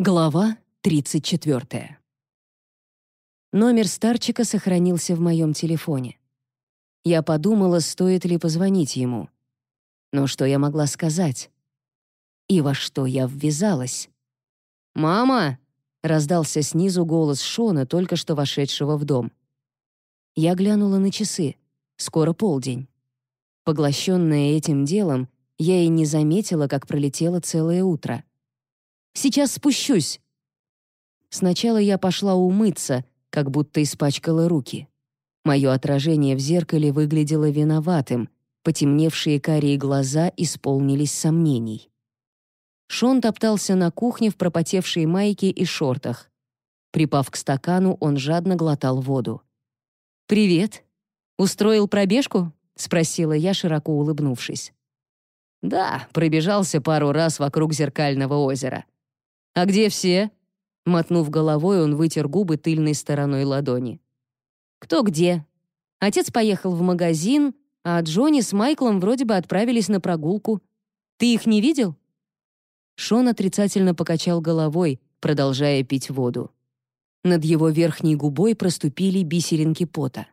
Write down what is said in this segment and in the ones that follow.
Глава 34. Номер старчика сохранился в моем телефоне. Я подумала, стоит ли позвонить ему. Но что я могла сказать? И во что я ввязалась? «Мама!» — раздался снизу голос Шона, только что вошедшего в дом. Я глянула на часы. Скоро полдень. Поглощенная этим делом, я и не заметила, как пролетело целое утро. Сейчас спущусь!» Сначала я пошла умыться, как будто испачкала руки. Мое отражение в зеркале выглядело виноватым, потемневшие карие глаза исполнились сомнений. Шон топтался на кухне в пропотевшей майке и шортах. Припав к стакану, он жадно глотал воду. «Привет. Устроил пробежку?» — спросила я, широко улыбнувшись. «Да, пробежался пару раз вокруг зеркального озера. «А где все?» Мотнув головой, он вытер губы тыльной стороной ладони. «Кто где?» Отец поехал в магазин, а Джонни с Майклом вроде бы отправились на прогулку. Ты их не видел?» Шон отрицательно покачал головой, продолжая пить воду. Над его верхней губой проступили бисеринки пота.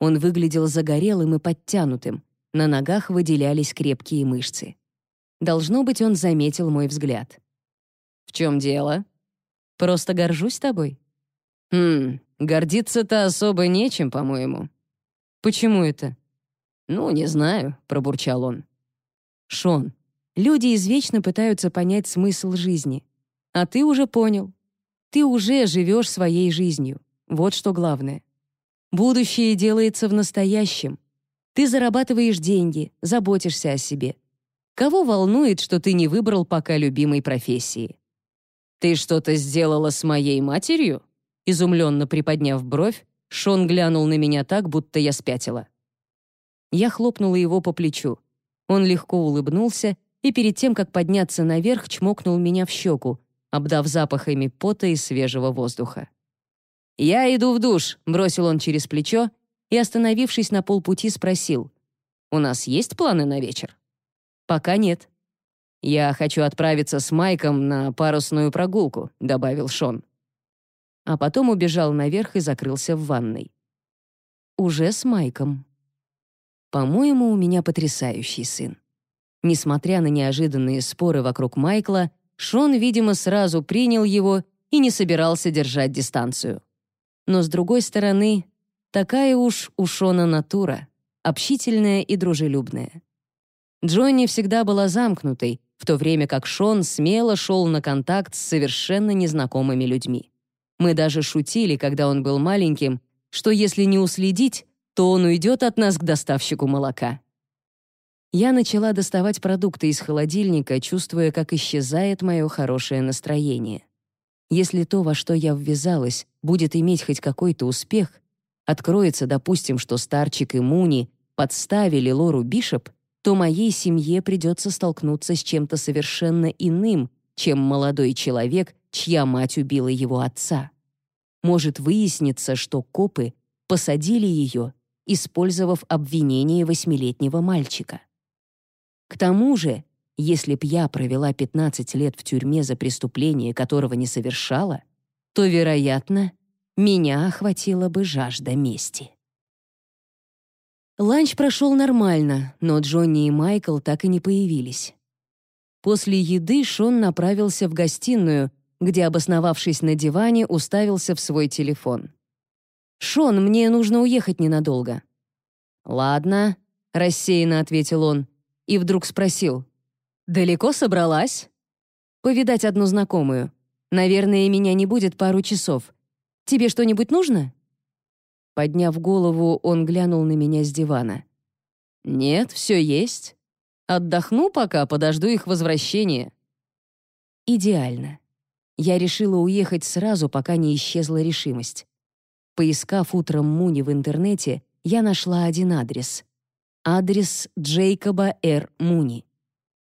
Он выглядел загорелым и подтянутым, на ногах выделялись крепкие мышцы. Должно быть, он заметил мой взгляд. «В чем дело?» «Просто горжусь тобой». «Хм, гордиться-то особо нечем, по-моему». «Почему это?» «Ну, не знаю», — пробурчал он. «Шон, люди извечно пытаются понять смысл жизни. А ты уже понял. Ты уже живешь своей жизнью. Вот что главное. Будущее делается в настоящем. Ты зарабатываешь деньги, заботишься о себе. Кого волнует, что ты не выбрал пока любимой профессии? «Ты что-то сделала с моей матерью?» Изумленно приподняв бровь, Шон глянул на меня так, будто я спятила. Я хлопнула его по плечу. Он легко улыбнулся и перед тем, как подняться наверх, чмокнул меня в щеку, обдав запахами пота и свежего воздуха. «Я иду в душ», — бросил он через плечо и, остановившись на полпути, спросил. «У нас есть планы на вечер?» «Пока нет». «Я хочу отправиться с Майком на парусную прогулку», — добавил Шон. А потом убежал наверх и закрылся в ванной. Уже с Майком. По-моему, у меня потрясающий сын. Несмотря на неожиданные споры вокруг Майкла, Шон, видимо, сразу принял его и не собирался держать дистанцию. Но, с другой стороны, такая уж у Шона натура, общительная и дружелюбная. Джонни всегда была замкнутой, в то время как Шон смело шел на контакт с совершенно незнакомыми людьми. Мы даже шутили, когда он был маленьким, что если не уследить, то он уйдет от нас к доставщику молока. Я начала доставать продукты из холодильника, чувствуя, как исчезает мое хорошее настроение. Если то, во что я ввязалась, будет иметь хоть какой-то успех, откроется, допустим, что Старчик и Муни подставили Лору Бишоп, то моей семье придется столкнуться с чем-то совершенно иным, чем молодой человек, чья мать убила его отца. Может выясниться, что копы посадили ее, использовав обвинение восьмилетнего мальчика. К тому же, если б я провела 15 лет в тюрьме за преступление, которого не совершала, то, вероятно, меня охватила бы жажда мести. Ланч прошел нормально, но Джонни и Майкл так и не появились. После еды Шон направился в гостиную, где, обосновавшись на диване, уставился в свой телефон. «Шон, мне нужно уехать ненадолго». «Ладно», — рассеянно ответил он, и вдруг спросил. «Далеко собралась?» «Повидать одну знакомую. Наверное, меня не будет пару часов. Тебе что-нибудь нужно?» Подняв голову, он глянул на меня с дивана. «Нет, все есть. Отдохну пока, подожду их возвращения». Идеально. Я решила уехать сразу, пока не исчезла решимость. Поискав утром Муни в интернете, я нашла один адрес. Адрес Джейкоба Р. Муни.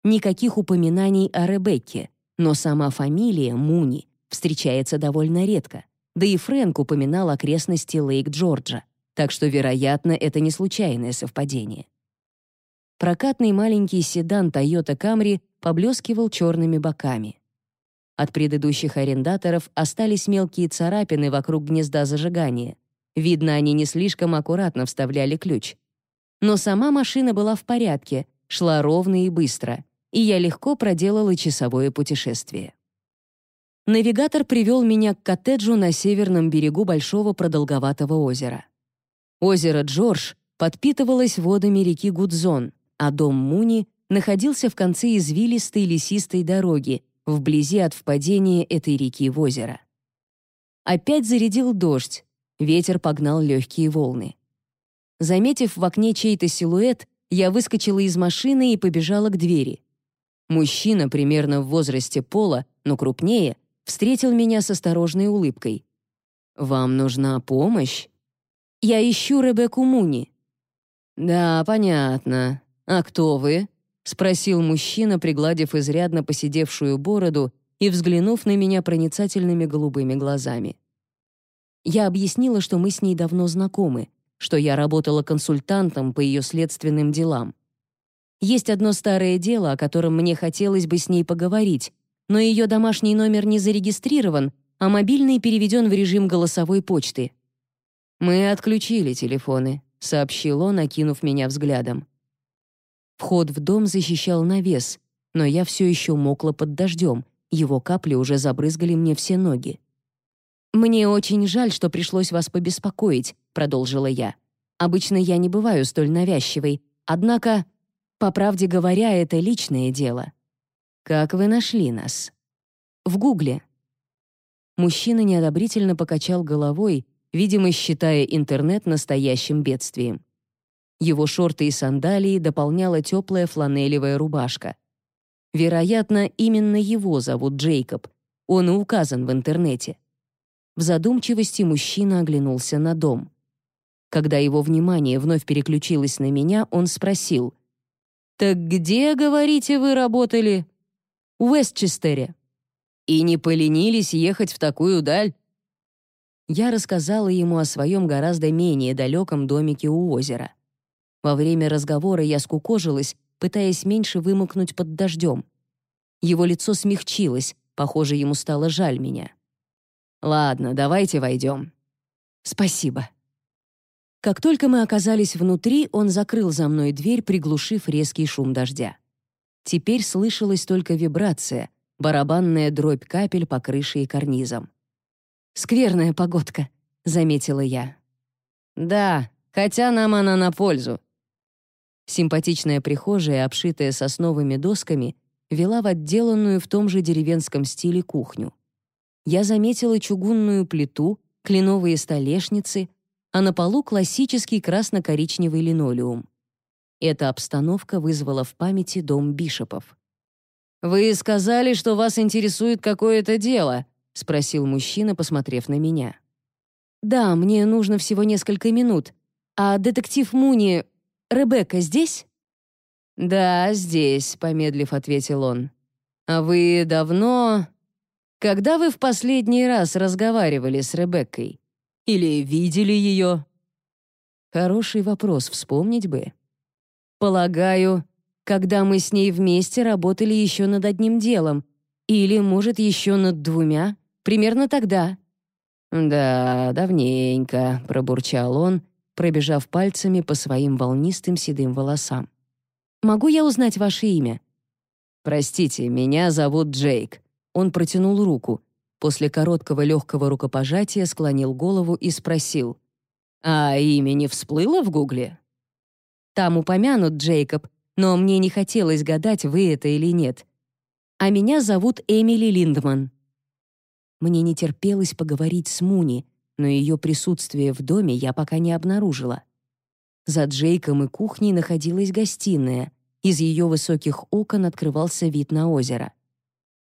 Никаких упоминаний о Ребекке, но сама фамилия Муни встречается довольно редко. Да и Фрэнк упоминал окрестности Лейк-Джорджа, так что, вероятно, это не случайное совпадение. Прокатный маленький седан Toyota Camry поблескивал черными боками. От предыдущих арендаторов остались мелкие царапины вокруг гнезда зажигания. Видно, они не слишком аккуратно вставляли ключ. Но сама машина была в порядке, шла ровно и быстро, и я легко проделала часовое путешествие. Навигатор привел меня к коттеджу на северном берегу большого продолговатого озера. Озеро Джордж подпитывалось водами реки Гудзон, а дом Муни находился в конце извилистой лесистой дороги, вблизи от впадения этой реки в озеро. Опять зарядил дождь, ветер погнал легкие волны. Заметив в окне чей-то силуэт, я выскочила из машины и побежала к двери. Мужчина, примерно в возрасте Пола, но крупнее, встретил меня с осторожной улыбкой. «Вам нужна помощь?» «Я ищу Ребекку Муни». «Да, понятно. А кто вы?» — спросил мужчина, пригладив изрядно посидевшую бороду и взглянув на меня проницательными голубыми глазами. Я объяснила, что мы с ней давно знакомы, что я работала консультантом по ее следственным делам. Есть одно старое дело, о котором мне хотелось бы с ней поговорить, но ее домашний номер не зарегистрирован, а мобильный переведен в режим голосовой почты. «Мы отключили телефоны», — сообщил он, окинув меня взглядом. Вход в дом защищал навес, но я все еще мокла под дождем, его капли уже забрызгали мне все ноги. «Мне очень жаль, что пришлось вас побеспокоить», — продолжила я. «Обычно я не бываю столь навязчивой, однако, по правде говоря, это личное дело». «Как вы нашли нас?» «В Гугле». Мужчина неодобрительно покачал головой, видимо, считая интернет настоящим бедствием. Его шорты и сандалии дополняла теплая фланелевая рубашка. Вероятно, именно его зовут Джейкоб. Он и указан в интернете. В задумчивости мужчина оглянулся на дом. Когда его внимание вновь переключилось на меня, он спросил. «Так где, говорите, вы работали?» «В Уэстчестере». «И не поленились ехать в такую даль?» Я рассказала ему о своем гораздо менее далеком домике у озера. Во время разговора я скукожилась, пытаясь меньше вымокнуть под дождем. Его лицо смягчилось, похоже, ему стало жаль меня. «Ладно, давайте войдем». «Спасибо». Как только мы оказались внутри, он закрыл за мной дверь, приглушив резкий шум дождя. Теперь слышалась только вибрация, барабанная дробь капель по крыше и карнизам. «Скверная погодка», — заметила я. «Да, хотя нам она на пользу», Симпатичная прихожая, обшитая сосновыми досками, вела в отделанную в том же деревенском стиле кухню. Я заметила чугунную плиту, кленовые столешницы, а на полу классический красно-коричневый линолеум. Эта обстановка вызвала в памяти дом Бишопов. «Вы сказали, что вас интересует какое-то дело», — спросил мужчина, посмотрев на меня. «Да, мне нужно всего несколько минут. А детектив Муни Ребекка здесь?» «Да, здесь», — помедлив ответил он. «А вы давно...» «Когда вы в последний раз разговаривали с Ребеккой? Или видели ее?» Хороший вопрос, вспомнить бы. «Полагаю, когда мы с ней вместе работали еще над одним делом, или, может, еще над двумя, примерно тогда». «Да, давненько», — пробурчал он, пробежав пальцами по своим волнистым седым волосам. «Могу я узнать ваше имя?» «Простите, меня зовут Джейк». Он протянул руку. После короткого легкого рукопожатия склонил голову и спросил. «А имя не всплыло в гугле?» «Там упомянут Джейкоб, но мне не хотелось гадать, вы это или нет. А меня зовут Эмили Линдман». Мне не терпелось поговорить с Муни, но ее присутствие в доме я пока не обнаружила. За Джейком и кухней находилась гостиная. Из ее высоких окон открывался вид на озеро.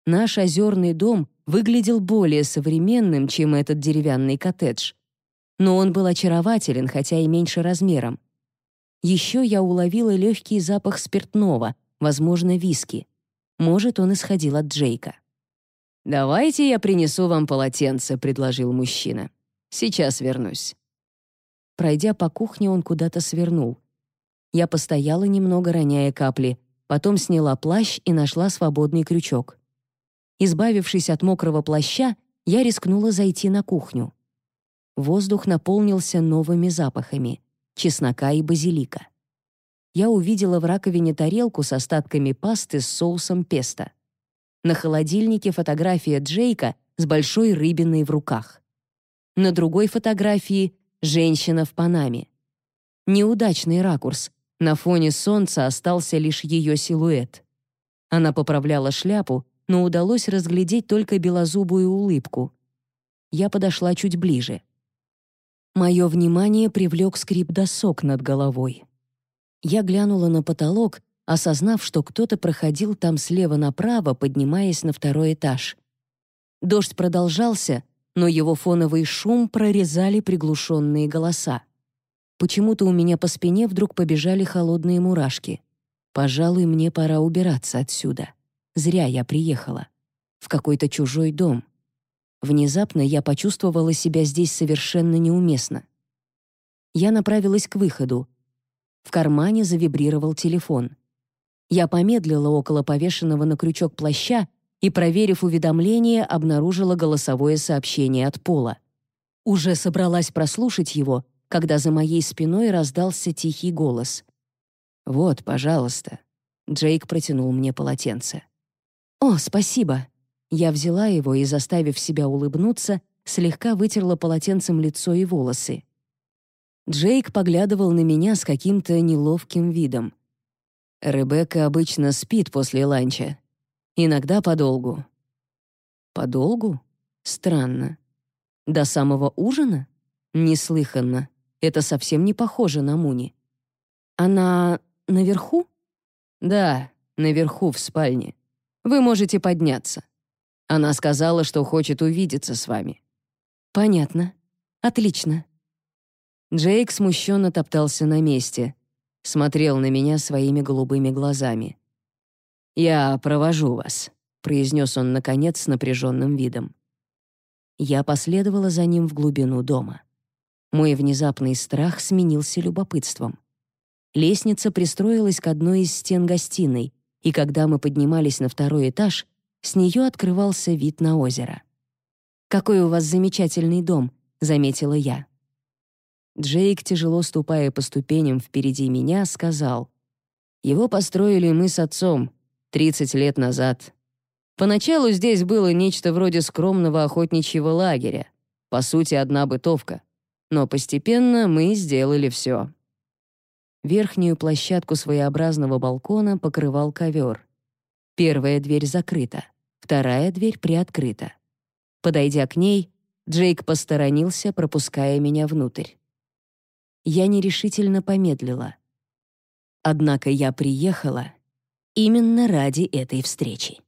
Наш озерный дом выглядел более современным, чем этот деревянный коттедж. Но он был очарователен, хотя и меньше размером. Еще я уловила легкий запах спиртного, возможно, виски. Может, он исходил от Джейка. «Давайте я принесу вам полотенце», — предложил мужчина. Сейчас вернусь». Пройдя по кухне, он куда-то свернул. Я постояла немного, роняя капли, потом сняла плащ и нашла свободный крючок. Избавившись от мокрого плаща, я рискнула зайти на кухню. Воздух наполнился новыми запахами — чеснока и базилика. Я увидела в раковине тарелку с остатками пасты с соусом песто. На холодильнике фотография Джейка с большой рыбиной в руках. На другой фотографии — женщина в Панаме. Неудачный ракурс. На фоне солнца остался лишь ее силуэт. Она поправляла шляпу, но удалось разглядеть только белозубую улыбку. Я подошла чуть ближе. Мое внимание привлек скрип досок над головой. Я глянула на потолок, осознав, что кто-то проходил там слева направо, поднимаясь на второй этаж. Дождь продолжался, но его фоновый шум прорезали приглушенные голоса. Почему-то у меня по спине вдруг побежали холодные мурашки. Пожалуй, мне пора убираться отсюда. Зря я приехала. В какой-то чужой дом. Внезапно я почувствовала себя здесь совершенно неуместно. Я направилась к выходу. В кармане завибрировал телефон. Я помедлила около повешенного на крючок плаща и, проверив уведомление, обнаружила голосовое сообщение от Пола. Уже собралась прослушать его, когда за моей спиной раздался тихий голос. «Вот, пожалуйста». Джейк протянул мне полотенце. «О, спасибо!» Я взяла его и, заставив себя улыбнуться, слегка вытерла полотенцем лицо и волосы. Джейк поглядывал на меня с каким-то неловким видом. Ребекка обычно спит после ланча. Иногда подолгу. Подолгу? Странно. До самого ужина? Неслыханно. Это совсем не похоже на Муни. Она наверху? Да, наверху в спальне. Вы можете подняться. Она сказала, что хочет увидеться с вами. Понятно. Отлично. Джейк смущенно топтался на месте, смотрел на меня своими голубыми глазами. «Я провожу вас», — произнес он, наконец, с напряженным видом. Я последовала за ним в глубину дома. Мой внезапный страх сменился любопытством. Лестница пристроилась к одной из стен гостиной, и когда мы поднимались на второй этаж, с нее открывался вид на озеро. «Какой у вас замечательный дом», — заметила я. Джейк, тяжело ступая по ступеням впереди меня, сказал, «Его построили мы с отцом 30 лет назад. Поначалу здесь было нечто вроде скромного охотничьего лагеря, по сути, одна бытовка. Но постепенно мы сделали все. Верхнюю площадку своеобразного балкона покрывал ковер. Первая дверь закрыта, вторая дверь приоткрыта. Подойдя к ней, Джейк посторонился, пропуская меня внутрь. Я нерешительно помедлила. Однако я приехала именно ради этой встречи.